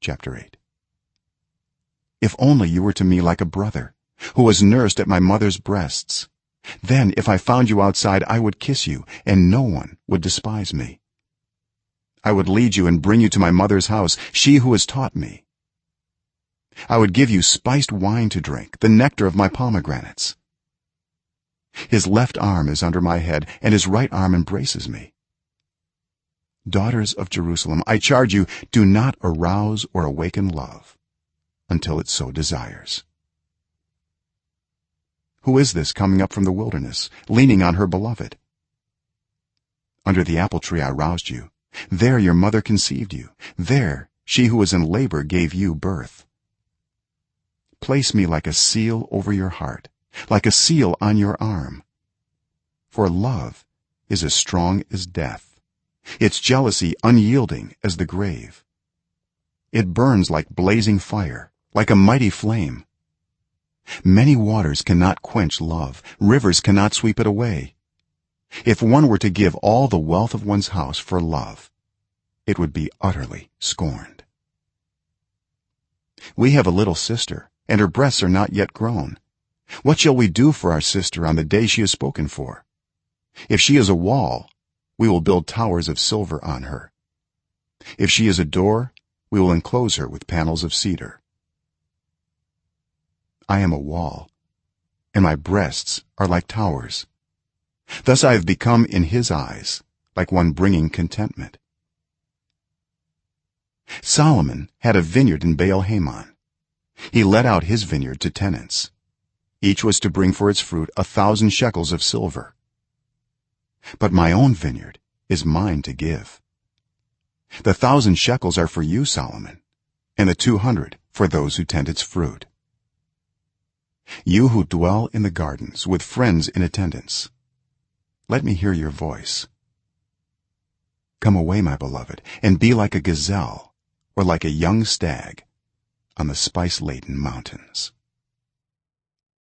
chapter 8 if only you were to me like a brother who was nursed at my mother's breasts then if i found you outside i would kiss you and no one would despise me. I would lead you and bring you to my mother's house she who has taught me. I would give you spiced wine to drink the nectar of my pomegranates. His left arm is under my head and his right arm embraces me daughters of jerusalem i charge you do not arouse or awaken love until it so desires. Who is this coming up from the wilderness leaning on her beloved? Under the apple tree i roused you. There your mother conceived you. There she who was in labor gave you birth. Place me like a seal over your heart like a seal on your arm. For love is as strong as death its jealousy unyielding as the grave. It burns like blazing fire like a mighty flame. Many waters cannot quench love. Rivers cannot sweep it away. If one were to give all the wealth of one's house for love it would be utterly scorned. We have a little sister and her breasts are not yet grown. What shall we do for our sister on the day she is spoken for? If she is a wall we will build towers of silver on her. If she is a door we will enclose her with panels of cedar. I am a wall and my breasts are like towers. Thus i have become in his eyes like one bringing contentment. Solomon had a vineyard in baal-hamon he let out his vineyard to tenants. Each was to bring for its fruit a 1000 shekels of silver but my own vineyard is mine to give. The 1000 shekels are for you solomon and the 200 for those who tend its fruit. You who dwell in the gardens with friends in attendance let me hear your voice. Come away my beloved and be like a gazelle or like a young stag on the spice-laden mountains